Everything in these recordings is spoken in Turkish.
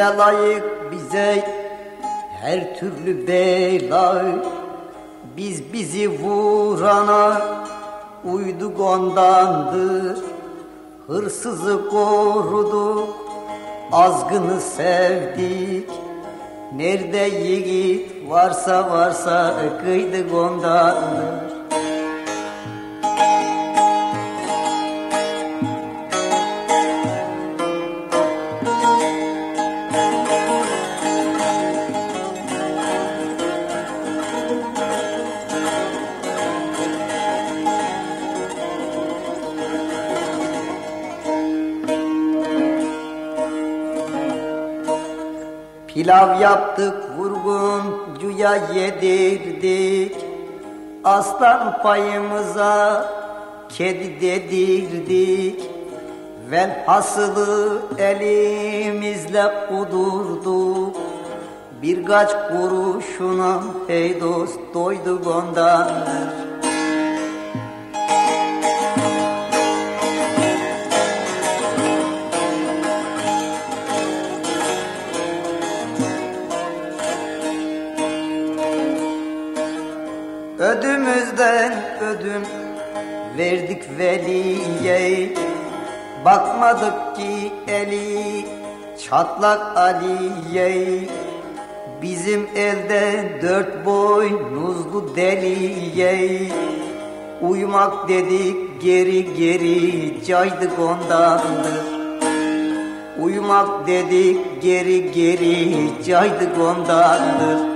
layık bize her türlü bela. Biz bizi vurana uyduk ondandır. Hırsızı koruduk, azgını sevdik. Nerede yiğit varsa varsa kıydık ondandır Pilav yaptık vurguncuya yedirdik. Aslan payımıza kedi dedirdik. Velhasılı elimizle kudurduk. Birkaç kuruşuna hey dost doyduk ondandır Ödümüzden ödüm verdik veliye. Bakmadık ki eli çatlak Ali'ye. Bizim elde dört boynuzlu deliye. Uyumak dedik geri geri caydık ondandır. Uyumak dedik geri geri caydık ondandır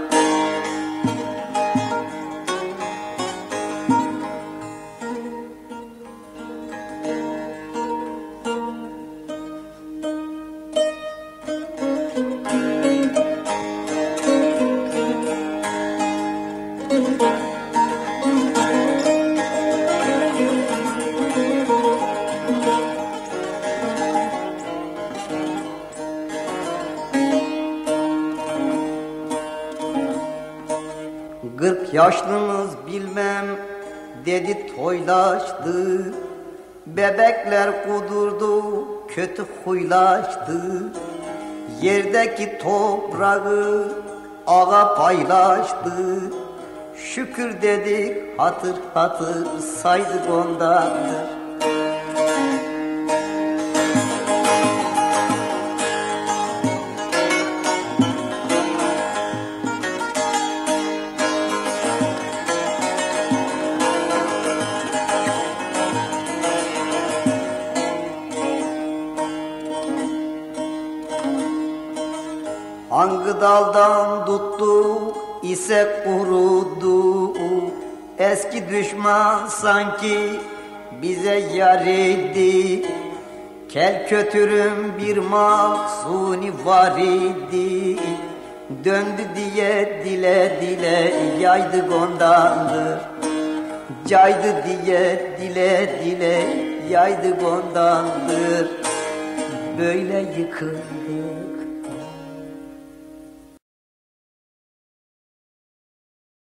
Kırk yaşlımız bilmem dedi toylaştı. Bebekler kudurdu kötü huylaştı. Yerdeki toprağı ağa paylaştı. Şükür dedik hatır hatır saydık ondandır Hangi daldan tuttu ise kurudu. Eski düşman sanki bize yar idi Kel kötürüm bir mahsuni var idi. Döndü diye dile dile yaydık ondandır Caydı diye dile dile yaydık ondandır Böyle yıkıldı